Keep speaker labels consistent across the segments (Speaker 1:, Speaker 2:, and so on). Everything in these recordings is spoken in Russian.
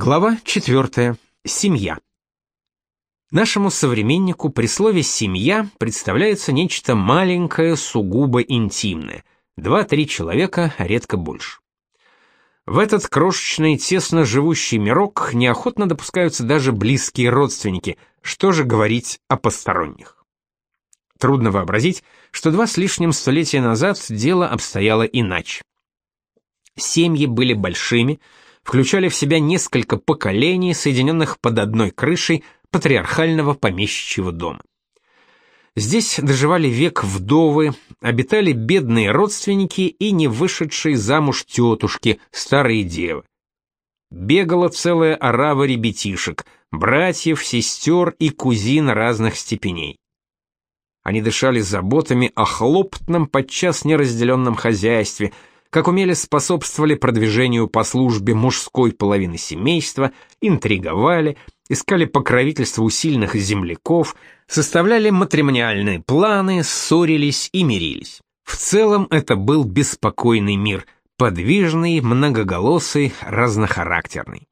Speaker 1: Глава 4. Семья. Нашему современнику при слове «семья» представляется нечто маленькое, сугубо интимное. Два-три человека, редко больше. В этот крошечный, тесно живущий мирок неохотно допускаются даже близкие родственники, что же говорить о посторонних. Трудно вообразить, что два с лишним столетия назад дело обстояло иначе. Семьи были большими, включали в себя несколько поколений, соединенных под одной крышей патриархального помещичьего дома. Здесь доживали век вдовы, обитали бедные родственники и не вышедшие замуж тетушки, старые девы. Бегала целая орава ребятишек, братьев, сестер и кузин разных степеней. Они дышали заботами о хлопотном, подчас неразделенном хозяйстве – как умели способствовали продвижению по службе мужской половины семейства, интриговали, искали покровительство у сильных земляков, составляли матримониальные планы, ссорились и мирились. В целом это был беспокойный мир, подвижный, многоголосый, разнохарактерный.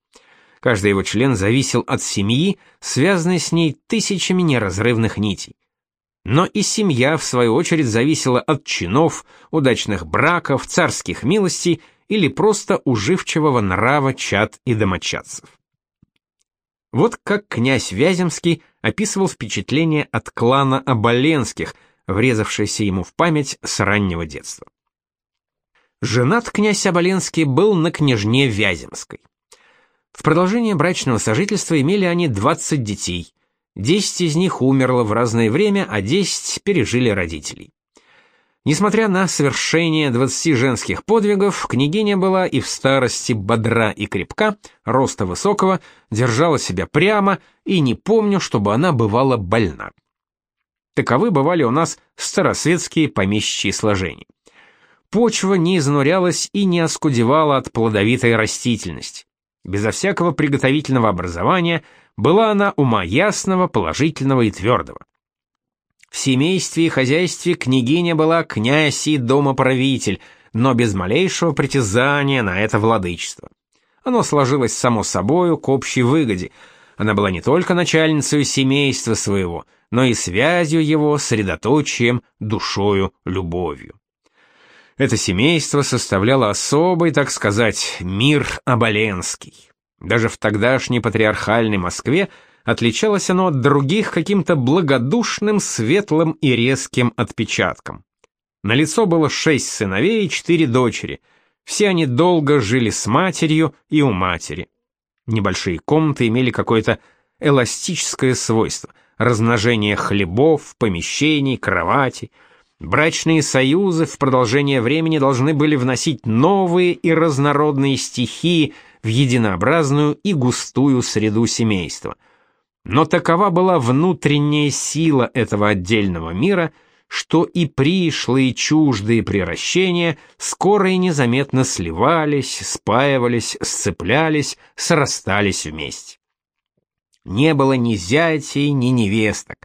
Speaker 1: Каждый его член зависел от семьи, связанной с ней тысячами неразрывных нитей. Но и семья, в свою очередь, зависела от чинов, удачных браков, царских милостей или просто уживчивого нрава чад и домочадцев. Вот как князь Вяземский описывал впечатление от клана Оболенских, врезавшееся ему в память с раннего детства. Женат князь Оболенский был на княжне Вяземской. В продолжение брачного сожительства имели они 20 детей, Десять из них умерло в разное время, а десять пережили родителей. Несмотря на совершение 20 женских подвигов, княгиня была и в старости бодра и крепка, роста высокого, держала себя прямо, и не помню, чтобы она бывала больна. Таковы бывали у нас старосветские помещичьи сложения. Почва не изнурялась и не оскудевала от плодовитой растительности. Безо всякого приготовительного образования – была она ума ясного, положительного и твердого. В семействе и хозяйстве княгиня была князь и домоправитель, но без малейшего притязания на это владычество. Оно сложилось само собою к общей выгоде. Она была не только начальницей семейства своего, но и связью его, средоточием, душою, любовью. Это семейство составляло особый, так сказать, мир оболенский. Даже в тогдашней патриархальной Москве отличалось оно от других каким-то благодушным, светлым и резким отпечатком. На лицо было шесть сыновей и четыре дочери. Все они долго жили с матерью и у матери. Небольшие комнаты имели какое-то эластическое свойство – размножение хлебов, помещений, кроватей. Брачные союзы в продолжение времени должны были вносить новые и разнородные стихии – в единообразную и густую среду семейства. Но такова была внутренняя сила этого отдельного мира, что и пришлые чуждые приращения скоро и незаметно сливались, спаивались, сцеплялись, срастались вместе. Не было ни зятей, ни невесток.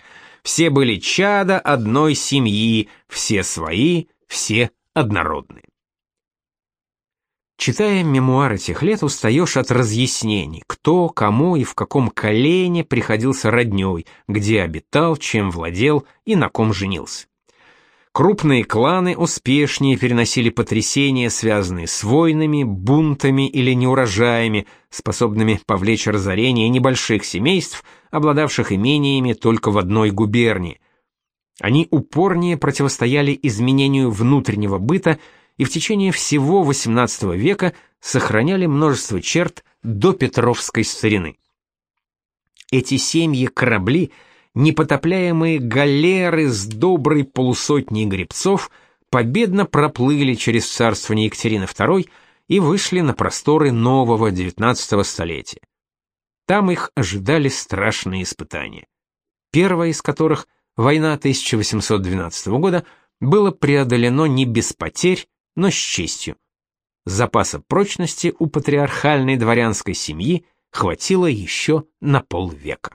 Speaker 1: Все были чада одной семьи, все свои, все однородные. Читая мемуары тех лет, устаешь от разъяснений, кто, кому и в каком колене приходился роднёй, где обитал, чем владел и на ком женился. Крупные кланы успешнее переносили потрясения, связанные с войнами, бунтами или неурожаями, способными повлечь разорение небольших семейств, обладавших имениями только в одной губернии. Они упорнее противостояли изменению внутреннего быта, и в течение всего XVIII века сохраняли множество черт до Петровской старины. Эти семьи-корабли, непотопляемые галеры с доброй полусотней гребцов, победно проплыли через царствование Екатерины II и вышли на просторы нового XIX столетия. Там их ожидали страшные испытания. Первое из которых, война 1812 года, было преодолено не без потерь, но с честью. Запаса прочности у патриархальной дворянской семьи хватило еще на полвека.